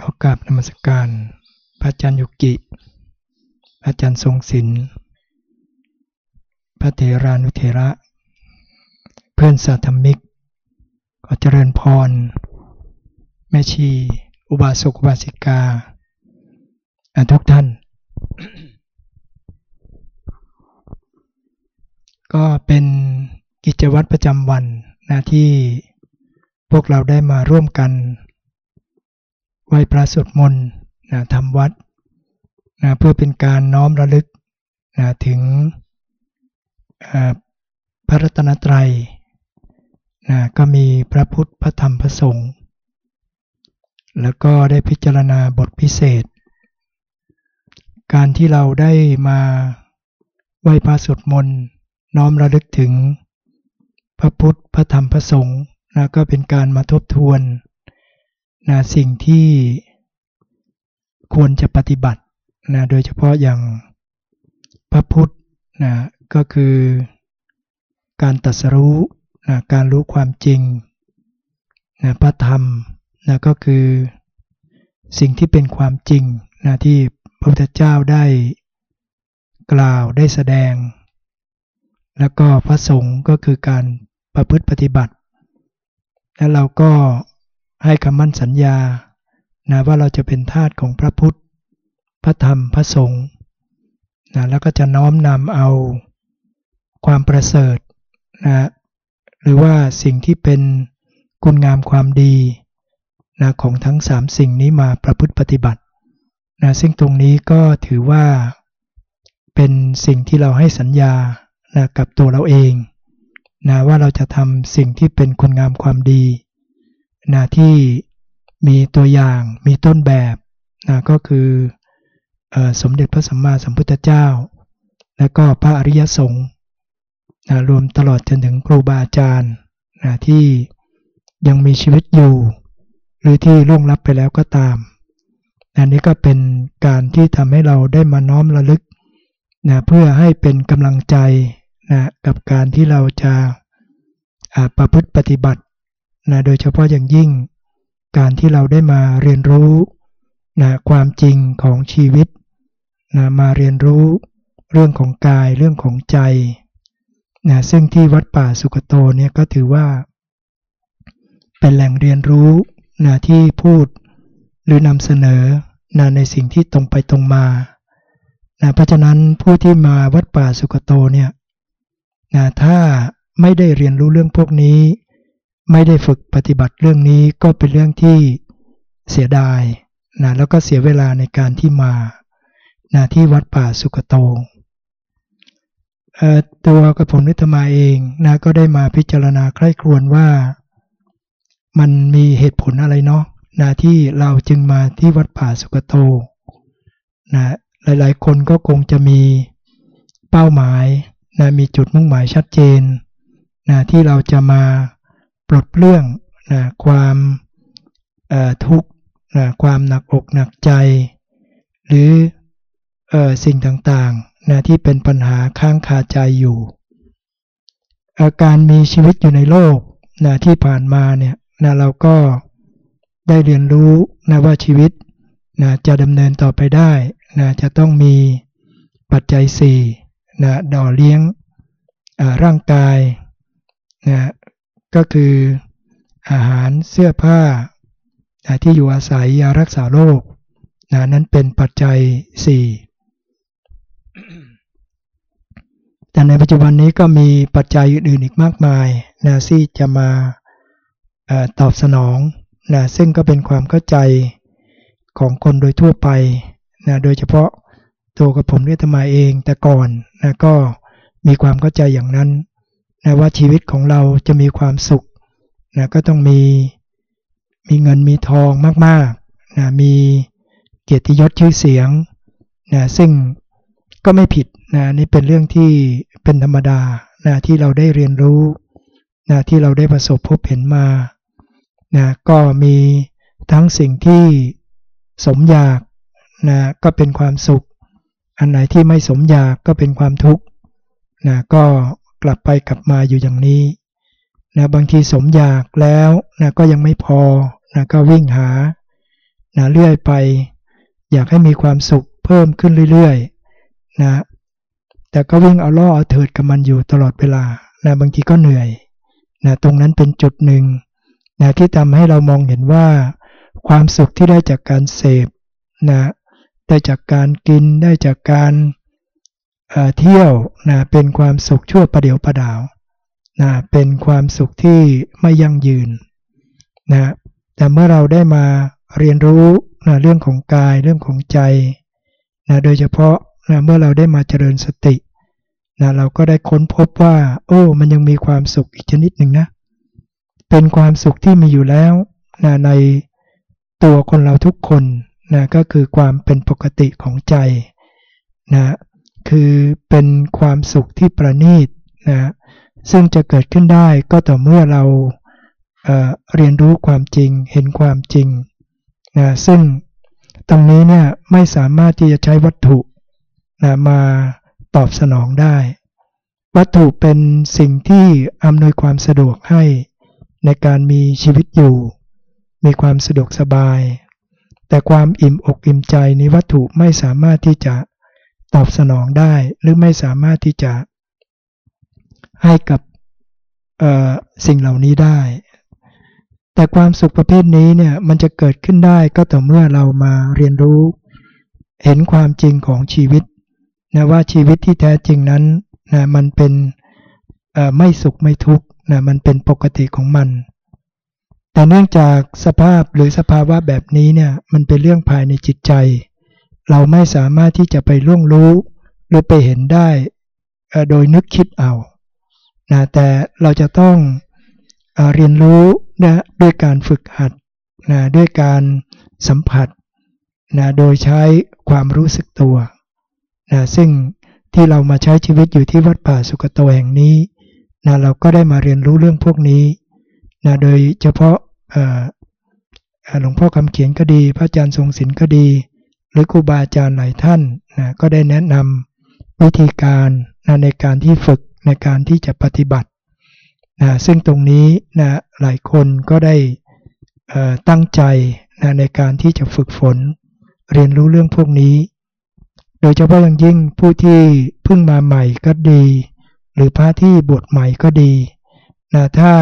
ขอกราบนมัสการ พระอาจารย์ยุกิพระอาจารย์ทรงศิลป์พระเถรานุเถระ เพื่อนสาธมิก ขอเจริญพร แม่ชี อุบาสกอุบาสิกา ทุกท่าน ก็เป็นกิจวัตรประจำวันนะที่พวกเราได้มาร่วมกัน ไหว้พระสวดมนต์นะทำวัดนะเพื่อเป็นการน้อมระลึกนะถึงพระรัตนตรัยนะก็มีพระพุทธพระธรรมพระสงฆ์แล้วก็ได้พิจารณาบทพิเศษ การที่เราได้มาไหว้พระสวดมนต์น้อมระลึกถึงพระพุทธพระธรรมพระสงฆ์นะก็เป็นการมาทบทวน นะสิ่งที่ควรจะปฏิบัตินะโดยเฉพาะอย่างพระพุทธนะก็คือการตัสรู้นะการรู้ความจริงนะพระธรรมนะก็คือสิ่งที่เป็นความจริงนะที่พระพุทธเจ้าได้กล่าวได้แสดง แล้วก็พระสงฆ์ก็คือการประพฤติปฏิบัติ และเราก็ ให้คำมั่นสัญญานะว่าเราจะเป็นทาสของพระพุทธ พระธรรม พระสงฆ์นะแล้วก็จะน้อมนำเอาความประเสริฐนะหรือว่าสิ่งที่เป็นคุณงามความดีนะของทั้งสามสิ่งนี้มาประพฤติปฏิบัตินะซึ่งตรงนี้ก็ถือว่าเป็นสิ่งที่เราให้สัญญานะกับตัวเราเองนะว่าเราจะทำสิ่งที่เป็นคุณงามความดี นะที่มีตัวอย่างมีต้นแบบนะก็คืออสมเด็จพระสัมมาสัมพุทธเจ้า และก็พระอริยสงฆ์นะรวมตลอดจนถึงครูบาอาจารย์นะที่ยังมีชีวิตอยู่ หรือที่ล่วงลับไปแล้วก็ตามอันนี้ก็เป็นการที่ทำให้เราได้มาน้อมระลึกนะเพื่อให้เป็นกำลังใจนะกับการที่เราจะประพฤติปฏิบัติ นะโดยเฉพาะอย่างยิ่ง การที่เราได้มาเรียนรู้นะความจริงของชีวิตนะมาเรียนรู้เรื่องของกายเรื่องของใจนะซึ่งที่วัดป่าสุกโตเนี่ยก็ถือว่า เป็นแหล่งเรียนรู้นะที่พูดหรือนำเสนอนะในสิ่งที่ตรงไปตรงมานะเพราะฉะนั้นผู้ที่มาวัดป่าสุกโตเนี่ยนะถ้าไม่ได้เรียนรู้เรื่องพวกนี้ ไม่ได้ฝึกปฏิบัติเรื่องนี้ก็เป็นเรื่องที่เสียดายนะแล้วก็เสียเวลาในการที่มานะที่วัดป่าสุกโตตัวกระผมนิธมาเองนะก็ได้มาพิจารณาใคร่ครวญว่ามันมีเหตุผลอะไรเนาะนะที่เราจึงมาที่วัดป่าสุกโตนะหลายๆ คนก็คงจะมีเป้าหมายนะมีจุดมุ่งหมายชัดเจนนะที่เราจะมา ปลดเรื่องนะความทุกข์นะความหนักอกหนักใจ หรืออสิ่งต่างๆนะที่เป็นปัญหาค้างคาใจอยู่อาการมีชีวิตอยู่ในโลกนะที่ผ่านมาเนี่ยนะเราก็ได้เรียนรู้นะว่าชีวิตนะจะดำเนินต่อไปได้นะจะต้องมีปัจจัย4นะดอเลี้ยงร่างกายนะ ก็คืออาหารเสื้อผ้าที่อยู่อาศัยยารักษาโรคนะนั้นเป็นปัจจัย 4 แต่ในปัจจุบันนี้ก็มีปัจจัยอื่นๆอีกมากมายนะที่จะมาอตอบสนองนะซึ่งก็เป็นความเข้าใจของคนโดยทั่วไปนะโดยเฉพาะตัวกับผมด้วยธรรมาเองแต่ก่อนนะก็มีความเข้าใจอย่างนั้น นะว่าชีวิตของเราจะมีความสุขนะก็ต้องมีมีเงินมีทองมากๆนะมีเกียรติยศชื่อเสียงนะซึ่งก็ไม่ผิดนะนี่เป็นเรื่องที่เป็นธรรมดานะที่เราได้เรียนรู้นะที่เราได้ประสบพบเห็นมานะก็มีทั้งสิ่งที่สมอยากนะก็เป็นความสุข อันไหนที่ไม่สมอยากก็เป็นความทุกข์นะก็ กลับไปกลับมาอยู่อย่างนี้นะบางทีสมอยากแล้วนะก็ยังไม่พอนะก็วิ่งหานะเรื่อยไป อยากให้มีความสุขเพิ่มขึ้นเรื่อยๆนะแต่ก็วิ่งเอาล่อเอาเถิดกับมันอยู่ตลอดเวลานะบางทีก็เหนื่อยนะตรงนั้นเป็นจุดหนึ่งนะที่ทำให้เรามองเห็นว่า ความสุขที่ได้จากการเสพนะได้จากการกินได้จากการ เที่ยวนะเป็นความสุขชั่วประเดียวประดาวนะเป็นความสุขที่ไม่ยั่งยืนนะแต่เมื่อเราได้มาเรียนรู้นะเรื่องของกายเรื่องของใจนะโดยเฉพาะนะเมื่อเราได้มาเจริญสตินะเราก็ได้ค้นพบว่า โอ้ มันยังมีความสุขอีกชนิดหนึ่งนะ เป็นความสุขที่มีอยู่แล้วนะในตัวคนเราทุกคนนะก็คือความเป็นปกติของใจนะ คือเป็นความสุขที่ประณีตนะซึ่งจะเกิดขึ้นได้ก็ต่อเมื่อเราเเรียนรู้ความจริงเห็นความจริงนะซึ่งตรงนี้เนี่ยไม่สามารถที่จะใช้วัตถุนะมาตอบสนองได้ วัตถุเป็นสิ่งที่อำนวยความสะดวกให้ในการมีชีวิตอยู่ มีความสะดวกสบาย แต่ความอิ่มอกอิ่มใจในวัตถุไม่สามารถที่จะ ตอบสนองได้หรือไม่สามารถที่จะให้กับสิ่งเหล่านี้ได้ แต่ความสุขประเภทนี้เนี่ยมันจะเกิดขึ้นได้ก็ต่อเมื่อเรามาเรียนรู้ เห็นความจริงของชีวิตนะว่าชีวิตที่แท้จริงนั้นนะมันเป็นไม่สุขไม่ทุกข์นะมันเป็นปกติของมัน แต่เนื่องจากสภาพหรือสภาวะแบบนี้เนี่ยมันเป็นเรื่องภายในจิตใจ เราไม่สามารถที่จะไปล่วงรู้ หรือไปเห็นได้โดยนึกคิดเอานะแต่เราจะต้องเอเรียนรู้นะด้วยการฝึกหัดนะด้วยการสัมผัสนะโดยใช้ความรู้สึกตัวนะซึ่งที่เรามาใช้ชีวิตอยู่ที่วัดป่าสุกโตแห่งนี้นะเราก็ได้มาเรียนรู้เรื่องพวกนี้นะโดยเฉพาะหลวงพ่อคำเขียนก็ดี พระอาจารย์ทรงศิลป์ก็ดี หรือครูบาอาจารย์หลายท่านนะก็ได้แนะนำวิธีการนะในการที่ฝึกในการที่จะปฏิบัตินะซึ่งตรงนี้นะหลายคนก็ได้ตั้งใจนะในการที่จะฝึกฝน เรียนรู้เรื่องพวกนี้ โดยเฉพาะอย่างยิ่งผู้ที่เพิ่งมาใหม่ก็ดี หรือพระที่บวชใหม่ก็ดีนะถ้า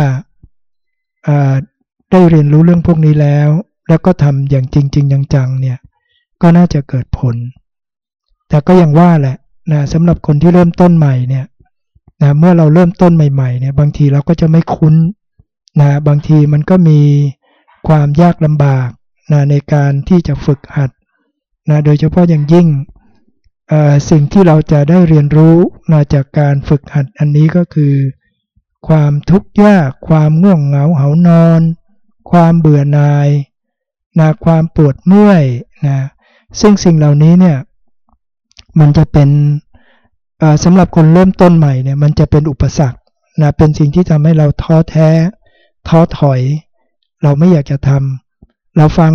ได้เรียนรู้เรื่องพวกนี้แล้ว แล้วก็ทำอย่างจริงๆจังๆเนี่ย ก็น่าจะเกิดผล แต่ก็ยังว่าแหละนะสำหรับคนที่เริ่มต้นใหม่เนี่ยนะเมื่อเราเริ่มต้นใหม่ๆเนี่ยบางทีเราก็จะไม่คุ้นนะบางทีมันก็มีความยากลำบากนะในการที่จะฝึกหัดนะโดยเฉพาะอย่างยิ่งสิ่งที่เราจะได้เรียนรู้นะจากการฝึกหัดอันนี้ก็คือ ความทุกข์ยาก ความง่วงเหงาเหานอน ความเบื่อหน่ายนะความปวดเมื่อยนะ ซึ่งสิ่งเหล่านี้เนี่ยมันจะเป็นสำหรับคนเริ่มต้นใหม่เนี่ยมันจะเป็นอุปสรรคนะเป็นสิ่งที่ทำให้เราท้อแท้ ท้อถอย เราไม่อยากจะทำเราฟัง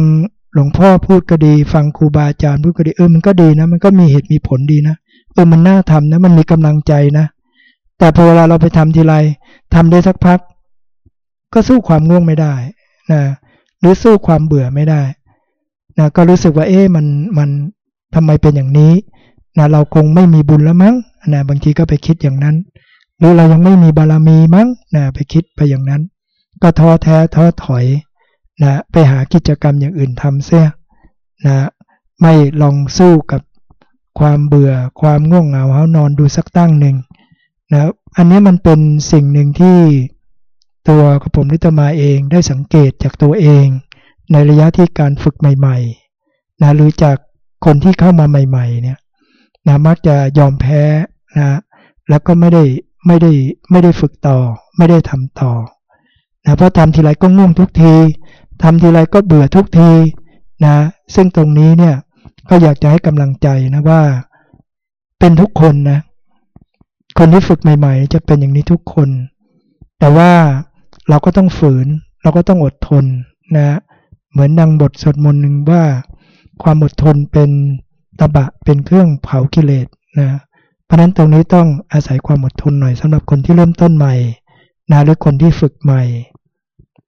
หลวงพ่อพูดก็ดี ฟังครูบาอาจารย์พูดก็ดีเออมันก็ดีนะ มันก็มีเหตุมีผลดีนะเออมันน่าทำนะมันมีกำลังใจนะ แต่พอเวลาเราไปทำทีไรทำได้สักพัก ก็สู้ความง่วงไม่ได้นะหรือสู้ความเบื่อไม่ได้ นะก็รู้สึกว่าเอ๊ะมันมันทำไมเป็นอย่างนี้นะเราคงไม่มีบุญแล้วมั้งนะบางทีก็ไปคิดอย่างนั้น หรือเรายังไม่มีบารมีมั้งนะไปคิดไปอย่างนั้น ก็ท้อแท้ท้อถอยนะไปหากิจกรรมอย่างอื่นทำเสียนะไม่ลองสู้กับความเบื่อความง่วงเหงาเฮานอนดูสักตั้งหนึ่งนะอันนี้มันเป็นสิ่งหนึ่งที่ตัวกระผมนิตมาเองได้สังเกตจากตัวเอง ในระยะที่การฝึกใหม่ๆนะหรือจากคนที่เข้ามาใหม่ๆเนี่ยนะมักจะยอมแพ้นะแล้วก็ไม่ได้ไม่ได้ไม่ได้ฝึกต่อ ไม่ได้ทำต่อนะเพราะทำทีไรก็ง่วงทุกทีทำทีไรก็เบื่อทุกทีนะซึ่งตรงนี้เนี่ยก็อยากจะให้กำลังใจนะว่าเป็นทุกคนนะคนที่ฝึกใหม่ ๆ จะเป็นอย่างนี้ทุกคน แต่ว่าเราก็ต้องฝืน เราก็ต้องอดทนนะ เหมือนดังบทสวดมนต์หนึ่งว่า ความอดทนเป็นตบะเป็นเครื่องเผากิเลสนะเพราะนั้นตรงนี้ต้องอาศัยความอดทนหน่อยสำหรับคนที่เริ่มต้นใหม่นะหรือคนที่ฝึกใหม่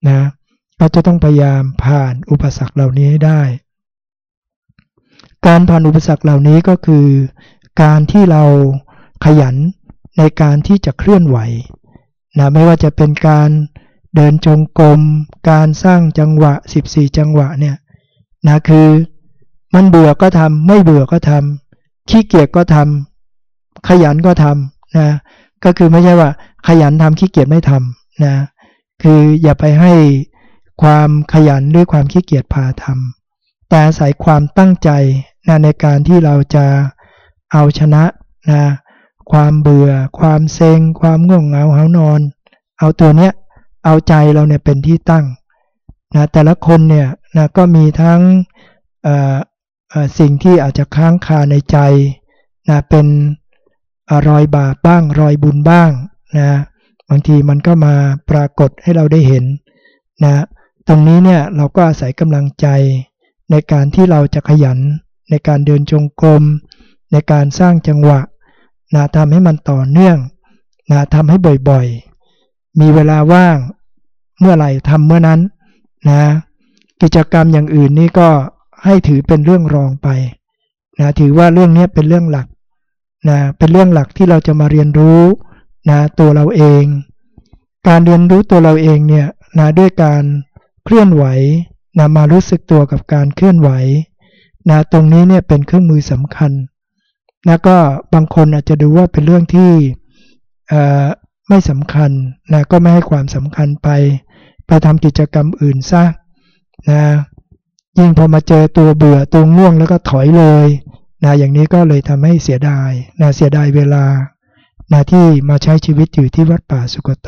นะเราจะต้องพยายามผ่านอุปสรรคเหล่านี้ให้ได้ การผ่านอุปสรรคเหล่านี้ก็คือ การที่เราขยันในการที่จะเคลื่อนไหวนะไม่ว่าจะเป็นการเเดินจงกรม การสร้างจังหวะ 14 จังหวะเนี่ยนะคือมันเบื่อก็ทำไม่เบื่อก็ทำขี้เกียจก็ทำขยันก็ทำนะก็คือไม่ใช่ว่า ขยันทำขี้เกียจไม่ทำนะคืออย่าไปให้ความขยันด้วยความขี้เกียจพาทำแต่อาศัยความตั้งใจนะในการที่เราจะเอาชนะนะความเบื่อ ความเซ็ง ความง่วงเหงาเหานอน เอาตัวเนี้ย เอาใจเราเนี่ยเป็นที่ตั้งนะแต่ละคนเนี่ยนะก็มีทั้งสิ่งที่อาจจะค้างคาในใจนะเป็นรอยบาปบ้างรอยบุญบ้างนะบางทีมันก็มาปรากฏให้เราได้เห็นนะตรงนี้เนี่ยเราก็อาศัยกำลังใจในการที่เราจะขยัน ในการเดินจงกรมในการสร้างจังหวะนะทำให้มันต่อเนื่องนะทำให้บ่อยๆ มีเวลาว่างเมื่อไหร่ทำเมื่อนั้นนะกิจกรรมอย่างอื่นนี่ก็ให้ถือเป็นเรื่องรองไปนะถือว่าเรื่องนี้เป็นเรื่องหลักนะเป็นเรื่องหลักที่เราจะมาเรียนรู้นะตัวเราเอง การเรียนรู้ตัวเราเองเนี่ยนะด้วยการเคลื่อนไหวนะมารู้สึกตัวกับการเคลื่อนไหวนะตรงนี้เนี่ยเป็นเครื่องมือสำคัญนะก็บางคนอาจจะดูว่าเป็นเรื่องที่ ไม่สำคัญนะก็ไม่ให้ความสำคัญไป ไปทำกิจกรรมอื่นซะนะยิ่งพอมาเจอตัวเบื่อตัวง่วงแล้วก็ถอยเลยนะอย่างนี้ก็เลยทำให้เสียดายนะเสียดายเวลานะที่มาใช้ชีวิตอยู่ที่วัดป่าสุกโต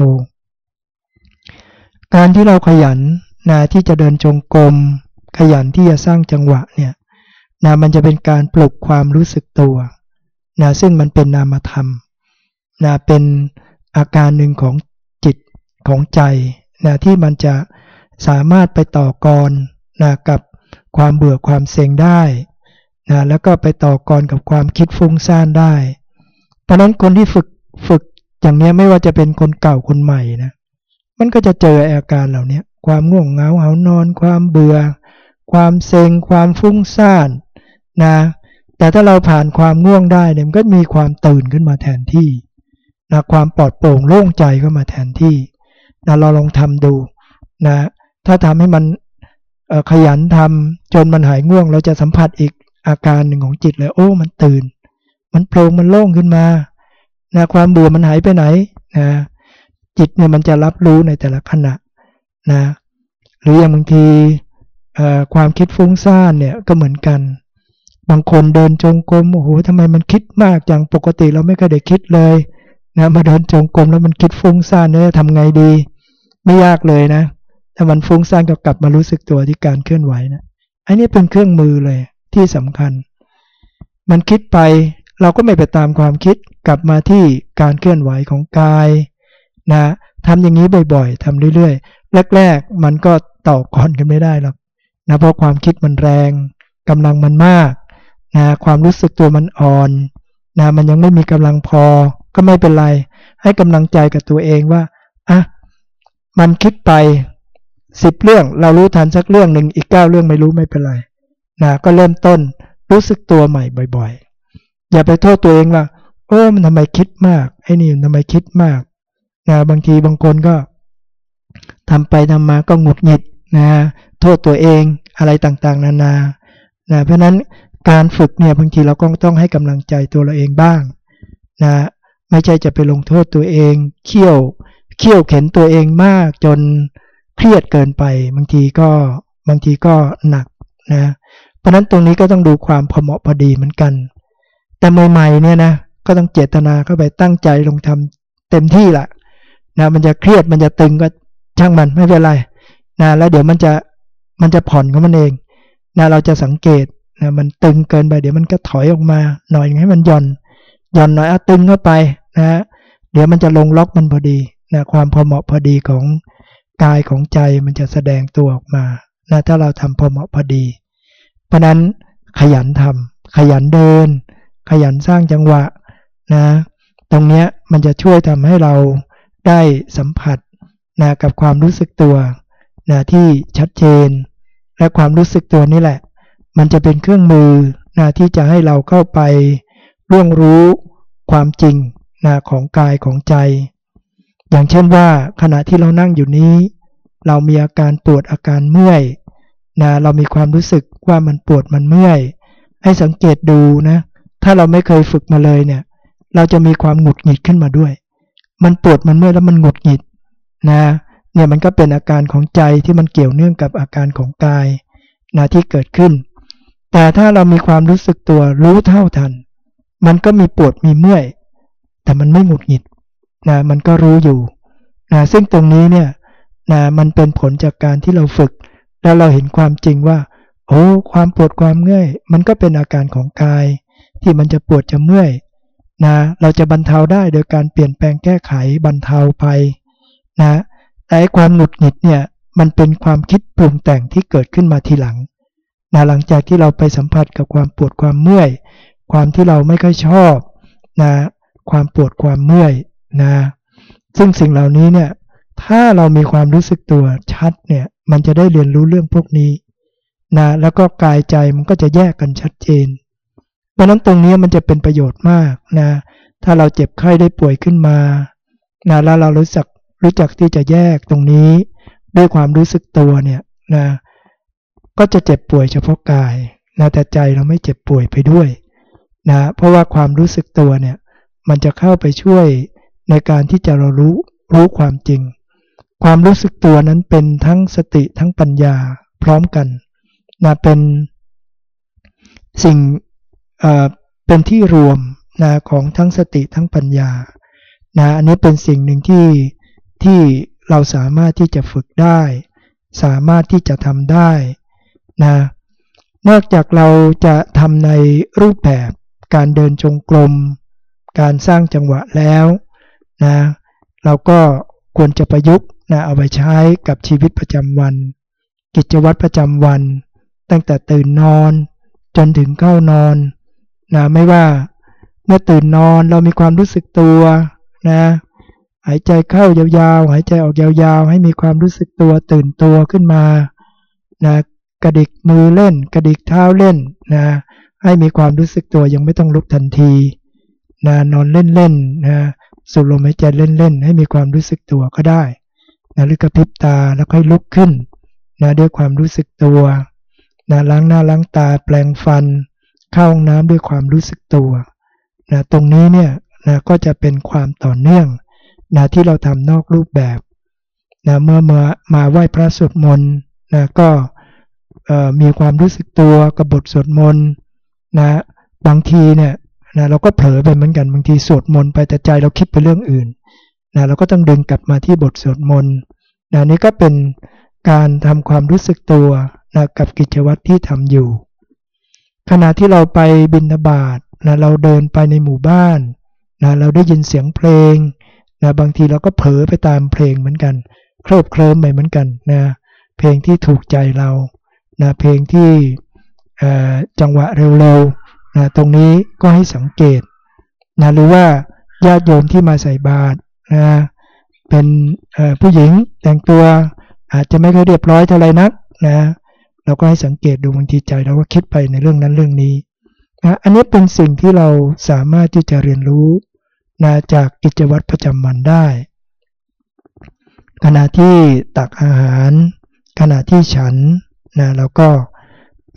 การที่เราขยันนะที่จะเดินจงกรมขยันที่จะสร้างจังหวะเนี่ยนะมันจะเป็นการปลุกความรู้สึกตัวนะซึ่งมันเป็นนามธรรมนะเป็น อาการหนึ่งของจิตของใจนะที่มันจะสามารถไปต่อกรนะกับความเบื่อความเซ็งได้นะแล้วก็ไปต่อกรกับความคิดฟุ้งซ่านได้ เพราะนั้นคนที่ฝึกฝึกอย่างนี้ไม่ว่าจะเป็นคนเก่าคนใหม่นะมันก็จะเจออาการเหล่านี้ความง่วงเหงาเหานอน ความเบื่อ ความเซ็งความฟุ้งซ่านนะแต่ถ้าเราผ่านความง่วงได้เนี่ยมันก็มีความตื่นขึ้นมาแทนที่ นะความปลอดโปร่งโล่งใจก็มาแทนที่นะเราลองทำดูนะถ้าทำให้มันขยันทำจนมันหายง่วง เราจะสัมผัสอีกอาการหนึ่งของจิตเลยโอ้มันตื่น มันโปร่งมันโล่งขึ้นมานะความเบื่อมันหายไปไหนนะจิตเนี่ยมันจะรับรู้ในแต่ละขณะนะหรืออย่างบางทีความคิดฟุ้งซ่านเนี่ยก็เหมือนกัน บางคนเดินจงกรมโอ้โหทำไมมันคิดมากจังปกติเราไม่เคยได้คิดเลย นะมาเดินจงกรมแล้วมันคิดฟุ้งซ่านเนี่ยทำไงดี ไม่ยากเลยนะ ถ้ามันฟุ้งซ่านก็กลับมารู้สึกตัวที่การเคลื่อนไหวนะอันนี้เป็นเครื่องมือเลยที่สำคัญ มันคิดไปเราก็ไม่ไปตามความคิดกลับมาที่การเคลื่อนไหวของกายนะทำอย่างนี้บ่อยๆทำเรื่อยๆ แรกๆ มันก็ต่อกรกันไม่ได้หรอกนะเพราะความคิดมันแรงกำลังมันมากนะความรู้สึกตัวมันอ่อนนะมันยังไม่มีกำลังพอ ก็ไม่เป็นไร ให้กำลังใจกับตัวเองว่าอะมันคิดไปสิบเรื่องเรารู้ทันสักเรื่องหนึ่งอีกเก้าเรื่องไม่รู้ไม่เป็นไรนะก็เริ่มต้นรู้สึกตัวใหม่บ่อย ๆ อย่าไปโทษตัวเองว่าโอ้มันทำไมคิดมากไอ้นี่ทำไมคิดมากนะบางทีบางคนก็ทำไปทำมาก็หงุดหงิดนะโทษตัวเองอะไรต่างๆ นานานะเพราะนั้นการฝึกเนี่ยบางทีเราก็ต้องให้กำลังใจตัวเราเองบ้างนะ ไม่ใช่จะไปลงโทษตัวเองเคี่ยวเคี่ยวเข็นตัวเองมากจนเครียดเกินไป บางทีก็บางทีก็หนักนะเพราะนั้นตรงนี้ก็ต้องดูความพอเหมาะพอดีเหมือนกัน แต่ใหม่ๆเนี่ยนะก็ต้องเจตนาเข้าไปตั้งใจลงทำเต็มที่แหละนะมันจะเครียดมันจะตึงก็ช่างมันไม่เป็นไรนะแล้วเดี๋ยวมันจะมันจะผ่อนของมันเองนะเราจะสังเกตนะมันตึงเกินไปเดี๋ยวมันก็ถอยออกมา หน่อยให้มันหย่อนหย่อนหน่อยเอาตึงเข้าไป นะเดี๋ยวมันจะลงล็อกมันพอดีนะความพอเหมาะพอดีของกายของใจมันจะแสดงตัวออกมานะถ้าเราทำพอเหมาะพอดี เพราะนั้นขยันทำขยันเดิน ขยันสร้างจังหวะนะ ตรงนี้มันจะช่วยทำให้เราได้สัมผัสนะกับความรู้สึกตัวนะที่ชัดเจน และความรู้สึกตัวนี่แหละ มันจะเป็นเครื่องมือนะที่จะให้เราเข้าไปร่วงรู้ความจริง นะของกายของใจ อย่างเช่นว่าขณะที่เรานั่งอยู่นี้ เรามีอาการปวดอาการเมื่อยนะเรามีความรู้สึกว่ามันปวดมันเมื่อย ให้สังเกตดูนะ ถ้าเราไม่เคยฝึกมาเลยเนี่ย เราจะมีความหงุดหงิดขึ้นมาด้วย มันปวดมันเมื่อยแล้วมันหงุดหงิดนะเนี่ยมันก็เป็นอาการของใจที่มันเกี่ยวเนื่องกับอาการของกายนะที่เกิดขึ้น แต่ถ้าเรามีความรู้สึกตัวรู้เท่าทัน มันก็มีปวดมีเมื่อย แต่มันไม่หงุดหงิดนะมันก็รู้อยู่นะซึ่งตรงนี้เนี่ยนะมันเป็นผลจากการที่เราฝึก แล้วเราเห็นความจริงว่า โอ้ความปวดความเมื่อย มันก็เป็นอาการของกาย ที่มันจะปวดจะเมื่อยนะเราจะบรรเทาได้โดยการเปลี่ยนแปลงแก้ไขบรรเทาไปนะแต่ความหงุดหงิดเนี่ยมันเป็นความคิดปรุงแต่งที่เกิดขึ้นมาทีหลังนะหลังจากที่เราไปสัมผัสกับความปวดความเมื่อย ความที่เราไม่ค่อยชอบนะ ความปวดความเมื่อยนะซึ่งสิ่งเหล่านี้เนี่ยถ้าเรามีความรู้สึกตัวชัดเนี่ยมันจะได้เรียนรู้เรื่องพวกนี้นะแล้วก็กายใจมันก็จะแยกกันชัดเจนเพราะนั้นตรงนี้มันจะเป็นประโยชน์มากนะถ้าเราเจ็บไข้ได้ป่วยขึ้นมานะแล้วเรารู้จักรู้จักที่จะแยกตรงนี้ ด้วยความรู้สึกตัวเนี่ยนะก็จะเจ็บป่วยเฉพาะกายนะแต่ใจเราไม่เจ็บป่วยไปด้วยนะเพราะว่าความรู้สึกตัวเนี่ย มันจะเข้าไปช่วยในการที่จะเรารู้รู้ความจริง ความรู้สึกตัวนั้นเป็นทั้งสติทั้งปัญญาพร้อมกันนะเป็นสิ่งเอ่อเป็นที่รวมนะของทั้งสติทั้งปัญญานะอันนี้เป็นสิ่งหนึ่งที่ที่เราสามารถที่จะฝึกได้ สามารถที่จะทำได้นะนอกจากเราจะทำในรูปแบบการเดินจงกรม การสร้างจังหวะแล้วนะเราก็ควรจะประยุกต์นะเอาไปใช้กับชีวิตประจำวัน กิจวัตรประจำวัน ตั้งแต่ตื่นนอน จนถึงเข้านอนนะไม่ว่าเมื่อตื่นนอนเรามีความรู้สึกตัวนะหายใจเข้ายาวๆ หายใจออกยาวๆ ให้มีความรู้สึกตัวตื่นตัวขึ้นมานะกระดิกมือเล่น กระดิกเท้าเล่นนะให้มีความรู้สึกตัวยังไม่ต้องลุกทันที นะนอนเล่นๆนะสูดลมหายใจเล่นๆ ให้มีความรู้สึกตัวก็ได้นะหรือกระพริบตาแล้วค่อยลุกขึ้นนะด้วยความรู้สึกตัวนะล้างหน้าล้างตาแปลงฟัน เข้าห้องน้ำด้วยความรู้สึกตัวนะตรงนี้เนี่ยนะก็จะเป็นความต่อเนื่องนะที่เราทำนอกรูปแบบนะเมื่อมามาไหว้พระสวดมนต์นะก็มีความรู้สึกตัวกับบทสวดมนต์นะบางทีเนี่ย นะเราก็เผลอไปเหมือนกันบางทีสวดมนต์ไปแต่ใจเราคิดไปเรื่องอื่นนะเราก็ต้องดึงกลับมาที่บทสวดมนต์นะนี่ก็เป็นการทำความรู้สึกตัวนะกับกิจวัตรที่ทำอยู่ ขณะที่เราไปบินบาตนะเราเดินไปในหมู่บ้านนะเราได้ยินเสียงเพลงนะบางทีเราก็เผลอไปตามเพลงเหมือนกันเคลิบเคลิ้มไปเหมือนกันนะเพลงที่ถูกใจเรานะเพลงที่จังหวะเร็วๆ นะตรงนี้ก็ให้สังเกตนะหรือว่าญาติโยมที่มาใส่บาตรนะเป็นผู้หญิงแต่งตัวอาจจะไม่ค่อยเรียบร้อยเท่าไรนักนะเราก็ให้สังเกตดูบางทีใจเราก็คิดไปในเรื่องนั้นเรื่องนี้นะอันนี้เป็นสิ่งที่เราสามารถที่จะเรียนรู้นะจากกิจวัตรประจำวันได้ ขณะที่ตักอาหาร ขณะที่ฉันนะเราก็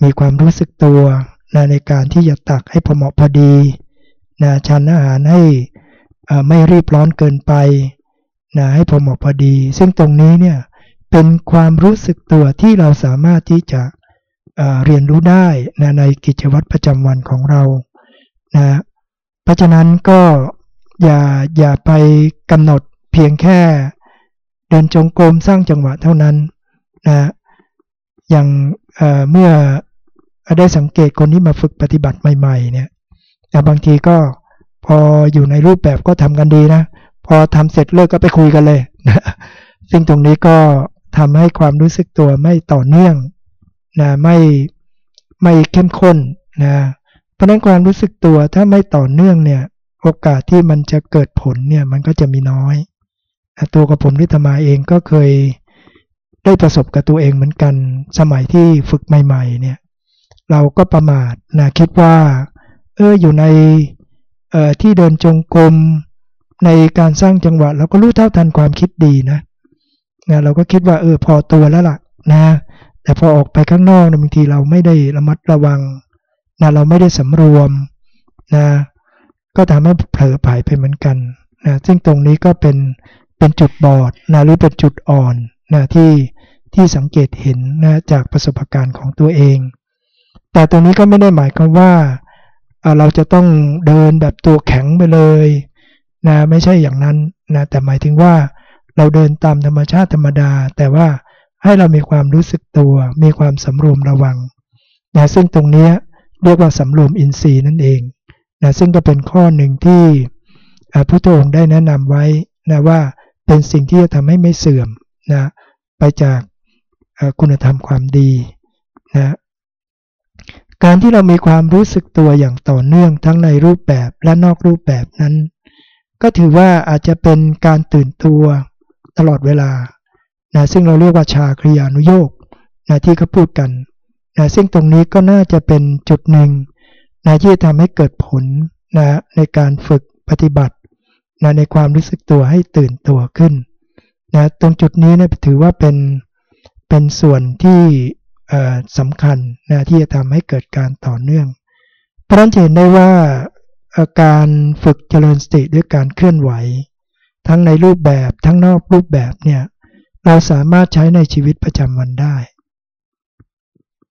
มีความรู้สึกตัว นะในการที่จะตักให้พอเหมาะพอดีนะชันอาหารให้ไม่รีบร้อนเกินไปนะให้พอเหมาะพอดี ซึ่งตรงนี้เนี่ยเป็นความรู้สึกตัวที่เราสามารถที่จะเรียนรู้ได้นะในกิจวัตรประจำวันของเรานะเพราะฉะนั้นก็อย่าอย่าไปกำหนดเพียงแค่เดินจงกรมสร้างจังหวะเท่านั้นนะอย่างเเมื่อ ได้สังเกตคนที่มาฝึกปฏิบัติใหม่ ๆ เนี่ยแต่บางทีก็พออยู่ในรูปแบบก็ทำกันดีนะ พอทำเสร็จเลิกก็ไปคุยกันเลยนะซึ่งตรงนี้ก็ทำให้ความรู้สึกตัวไม่ต่อเนื่องนะไม่ไม่เข้มข้นนะเพราะนั้นความรู้สึกตัวถ้าไม่ต่อเนื่องเนี่ย โอกาสที่มันจะเกิดผลเนี่ยมันก็จะมีน้อยตัวกับผมทิธมาเองก็เคยได้ประสบกับตัวเองเหมือนกัน สมัยที่ฝึกใหม่ ๆ เนี่ย เราก็ประมาทนะคิดว่า เอออยู่ในเอ่อที่เดินจงกรมในการสร้างจังหวะเราก็รู้เท่าทันความคิดดีนะนะเราก็คิดว่าเออพอตัวแล้วล่ะนะ แต่พอออกไปข้างนอกนะบางทีเราไม่ได้ระมัดระวังนะเราไม่ได้สำรวมนะก็ทำให้เผลอผายไปเหมือนกันนะซึ่งตรงนี้ก็เป็นเป็นจุดบอดนะหรือเป็นจุดอ่อนนะที่ที่สังเกตเห็นนะจากประสบการณ์ของตัวเอง แต่ตรงนี้ก็ไม่ได้หมายความว่าเราจะต้องเดินแบบตัวแข็งไปเลยนะไม่ใช่อย่างนั้นนะแต่หมายถึงว่าเราเดินตามธรรมชาติธรรมดา แต่ว่าให้เรามีความรู้สึกตัว มีความสำรวมระวังนะซึ่งตรงนี้เรียกว่าสำรวมอินทรีย์นั่นเองนะซึ่งก็เป็นข้อหนึ่งที่พระพุทธองค์ได้แนะนำไว้นะว่าเป็นสิ่งที่จะทำให้ไม่เสื่อมนะไปจากคุณธรรมความดีนะ การที่เรามีความรู้สึกตัวอย่างต่อเนื่องทั้งในรูปแบบและนอกรูปแบบนั้น ก็ถือว่าอาจจะเป็นการตื่นตัวตลอดเวลานะซึ่งเราเรียกว่าชาคริยานุโยกนะที่เขาพูดกันนะซึ่งตรงนี้ก็น่าจะเป็นจุดหนึ่งนะที่ทำให้เกิดผลนะในการฝึกปฏิบัตินะในความรู้สึกตัวให้ตื่นตัวขึ้นนะตรงจุดนี้นะถือว่าเป็นเป็นส่วนที่ สำคัญนะที่จะทำให้เกิดการต่อเนื่อง เพราะนั้นเห็นได้ว่าการฝึกเจริญสติด้วยการเคลื่อนไหว ทั้งในรูปแบบทั้งนอกรูปแบบเนี่ยเราสามารถใช้ในชีวิตประจำวันได้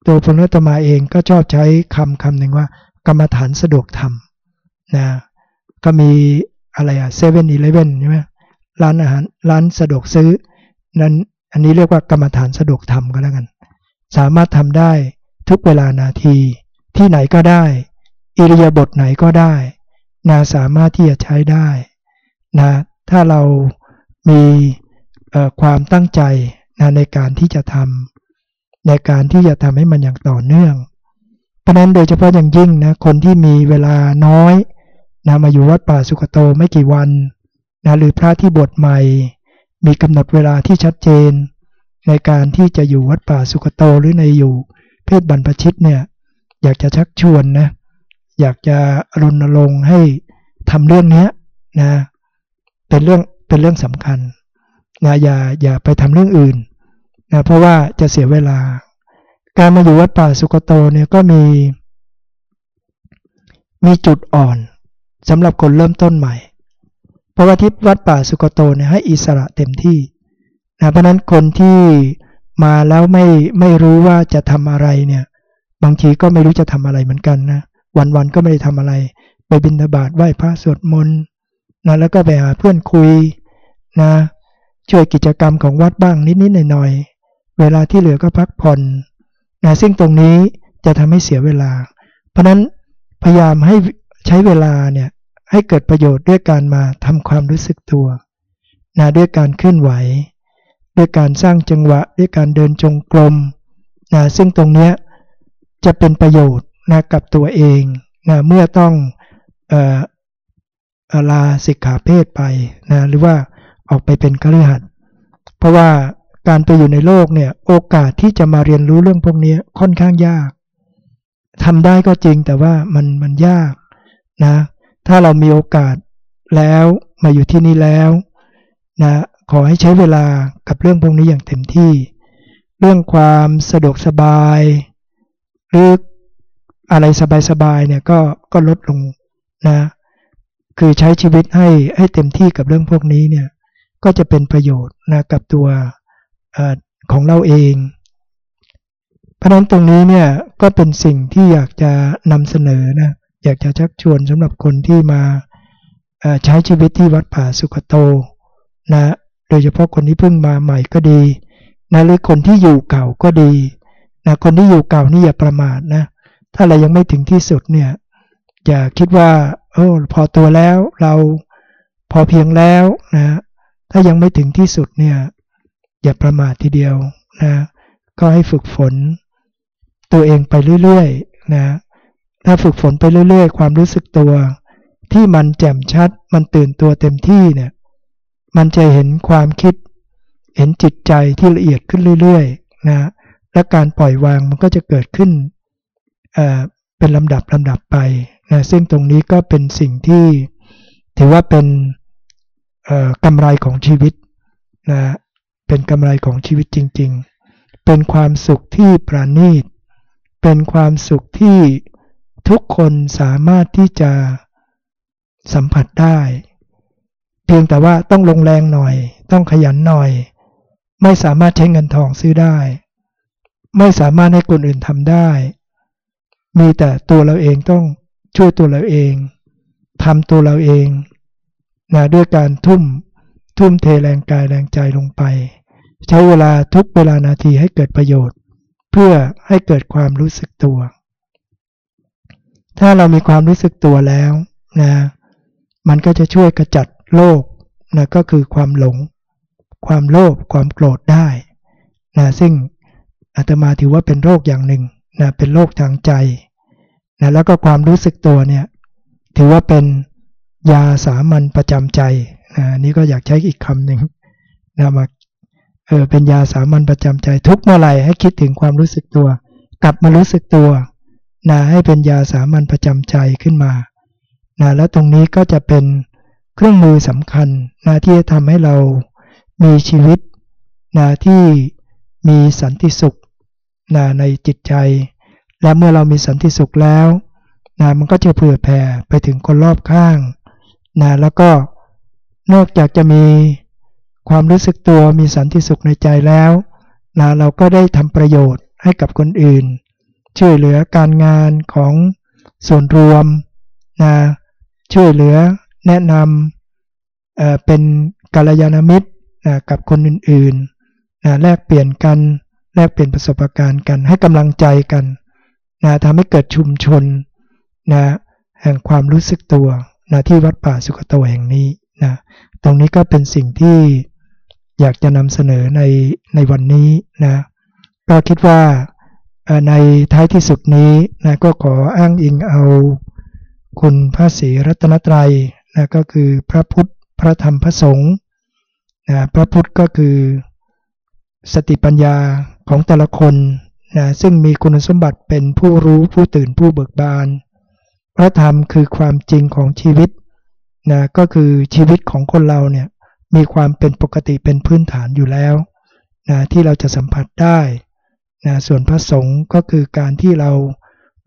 ตัวพลตมาเองก็ชอบใช้คำคำหนึ่งว่า กรรมฐานสะดวกทำนะก็มีอะไรอะเซเว่นอีเลฟเว่นใช่ไหมร้านอาหารร้านสะดวกซื้อนั้นอันนี้เรียกว่ากรรมฐานสะดวกทำก็แล้วกัน สามารถทำได้ทุกเวลานาที ที่ไหนก็ได้ อิริยาบถไหนก็ได้ นาสามารถที่จะใช้ได้นะถ้าเรามีความตั้งใจนะในการที่จะทำในการที่จะทำให้มันอย่างต่อเนื่อง เพราะนั้นโดยเฉพาะอย่างยิ่งนะคนที่มีเวลาน้อยนะมาอยู่วัดป่าสุกโตไม่กี่วันนะหรือพระที่บวชใหม่ มีกำหนดเวลาที่ชัดเจน ในการที่จะอยู่วัดป่าสุกโตหรือในอยู่เพศบรรพชิตเนี่ยอยากจะชักชวนนะอยากจะรณรงค์ให้ทำเรื่องนี้นะเป็นเรื่องเป็นเรื่องสำคัญนะอย่าอย่าไปทำเรื่องอื่นนะเพราะว่าจะเสียเวลา การมาอยู่วัดป่าสุกโตเนี่ยก็มีมีจุดอ่อนสำหรับคนเริ่มต้นใหม่ เพราะว่าที่วัดป่าสุกโตเนี่ยให้อิสระเต็มที่ นะเพราะนั้นคนที่มาแล้วไม่ไม่รู้ว่าจะทำอะไรเนี่ย บางทีก็ไม่รู้จะทำอะไรเหมือนกันนะวันๆก็ไม่ได้ทำอะไร ไปบิณฑบาตไหว้พระสวดมนต์นะแล้วก็ไปหาเพื่อนคุยนะช่วยกิจกรรมของวัดบ้างนิดๆหน่อยๆเวลาที่เหลือก็พักผ่อนนะซึ่งตรงนี้จะทำให้เสียเวลา เพราะนั้นพยายามให้ใช้เวลาเนี่ยให้เกิดประโยชน์ด้วยการมาทำความรู้สึกตัวนะด้วยการเคลื่อนไหว ด้วยการสร้างจังหวะด้วยการเดินจงกรมนะซึ่งตรงนี้จะเป็นประโยชน์นะกับตัวเองนะเมื่อต้องออลาสิกขาเพศไปนะหรือว่าออกไปเป็นคฤหัสถ์เพราะว่าการไปอยู่ในโลกเนี่ยโอกาสที่จะมาเรียนรู้เรื่องพวกนี้ค่อนข้างยากทำได้ก็จริงแต่ว่ามันมันยากนะถ้าเรามีโอกาสแล้วมาอยู่ที่นี่แล้วนะ ขอให้ใช้เวลากับเรื่องพวกนี้อย่างเต็มที่ เรื่องความสะดวกสบายหรืออะไรสบายๆเนี่ยก็ก็ลดลงนะคือใช้ชีวิตให้ให้เต็มที่กับเรื่องพวกนี้เนี่ยก็จะเป็นประโยชน์นะกับตัวอของเราเอง เพราะนั้นตรงนี้เนี่ยก็เป็นสิ่งที่อยากจะนำเสนอนะอยากจะชักชวนสำหรับคนที่มาใช้ชีวิตที่วัดป่าสุขโตนะ โดยเฉพาะคนที่เพิ่งมาใหม่ก็ดีนะหรือคนที่อยู่เก่าก็ดีนะคนที่อยู่เก่านี่อย่าประมาทนะ ถ้าเรายังไม่ถึงที่สุดเนี่ยอย่าคิดว่าโอ้พอตัวแล้วเราพอเพียงแล้วนะถ้ายังไม่ถึงที่สุดเนี่ยอย่าประมาททีเดียวนะก็ให้ฝึกฝนตัวเองไปเรื่อยๆนะถ้าฝึกฝนไปเรื่อยๆ ความรู้สึกตัว ที่มันแจ่มชัดมันตื่นตัวเต็มที่เนี่ย มันจะเห็นความคิด เห็นจิตใจที่ละเอียดขึ้นเรื่อยๆนะและการปล่อยวางมันก็จะเกิดขึ้นเเป็นลำดับลำดับไปนะซึ่งตรงนี้ก็เป็นสิ่งที่ถือว่าเป็นกำไรของชีวิตนะเป็นกำไรของชีวิตจริง ๆ เป็นความสุขที่ประณีต เป็นความสุขที่ทุกคนสามารถที่จะสัมผัสได้ เพียงแต่ว่าต้องลงแรงหน่อย ต้องขยันหน่อย ไม่สามารถใช้เงินทองซื้อได้ ไม่สามารถให้คนอื่นทำได้ มีแต่ตัวเราเองต้องช่วยตัวเราเองทำตัวเราเองนะด้วยการทุ่มทุ่มเทแรงกายแรงใจลงไป ใช้เวลาทุกเวลานาทีให้เกิดประโยชน์ เพื่อให้เกิดความรู้สึกตัว ถ้าเรามีความรู้สึกตัวแล้วนะมันก็จะช่วยกระจัด โลกนะก็คือความหลง ความโลภความโกรธได้นะซึ่งอาตมาถือว่าเป็นโรคอย่างหนึ่งนะเป็นโรคทางใจนะแล้วก็ความรู้สึกตัวเนี่ยถือว่าเป็นยาสามัญประจำใจนะนี่ก็อยากใช้อีกคำหนึ่งนะมาเออเป็นยาสามัญประจำใจ ทุกเมื่อไหร่ให้คิดถึงความรู้สึกตัว กลับมารู้สึกตัวนะให้เป็นยาสามัญประจำใจขึ้นมานะแล้วตรงนี้ก็จะเป็น เครื่องมือสำคัญนะที่จะทำให้เรามีชีวิตนะที่มีสันติสุขนะในจิตใจ และเมื่อเรามีสันติสุขแล้วนะมันก็จะเผื่อแผ่ไปถึงคนรอบข้างนะแล้วก็นอกจากจะมีความรู้สึกตัวมีสันติสุขในใจแล้วนะเราก็ได้ทำประโยชน์ให้กับคนอื่น ช่วยเหลือการงานของส่วนรวมนะช่วยเหลือ แนะนำเเป็นกัลยาณมิตรนะกับคนอื่นๆนะแลกเปลี่ยนกัน แลกเปลี่ยนประสบการณ์กัน ให้กำลังใจกันนะทำให้เกิดชุมชนนะแห่งความรู้สึกตัวนะที่วัดป่าสุกโตแห่งนี้นะตรงนี้ก็เป็นสิ่งที่อยากจะนำเสนอในในวันนี้นะก็คิดว่าในท้ายที่สุดนี้นะก็ขออ้างอิงเอาคุณพระศรีรัตนตรัย นะก็คือพระพุทธพระธรรมพระสงฆ์นะพระพุทธก็คือสติปัญญาของแต่ละคนนะซึ่งมีคุณสมบัติเป็นผู้รู้ผู้ตื่นผู้เบิกบาน พระธรรมคือความจริงของชีวิตนะก็คือชีวิตของคนเราเนี่ยมีความเป็นปกติเป็นพื้นฐานอยู่แล้วนะที่เราจะสัมผัสได้นะส่วนพระสงฆ์ก็คือการที่เรา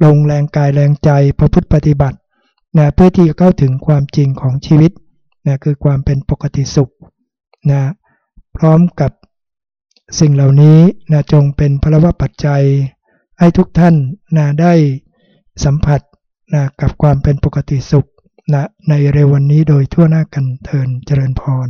ลงแรงกายแรงใจประพฤติปฏิบัติ นะเพื่อที่จะเข้าถึงความจริงของชีวิตนะคือความเป็นปกติสุขนะพร้อมกับสิ่งเหล่านี้นะจงเป็นพระปัจจัย ให้ทุกท่านนะได้สัมผัสนะกับความเป็นปกติสุขนะในเร็ววันนี้โดยทั่วหน้ากันเทินเจริญพร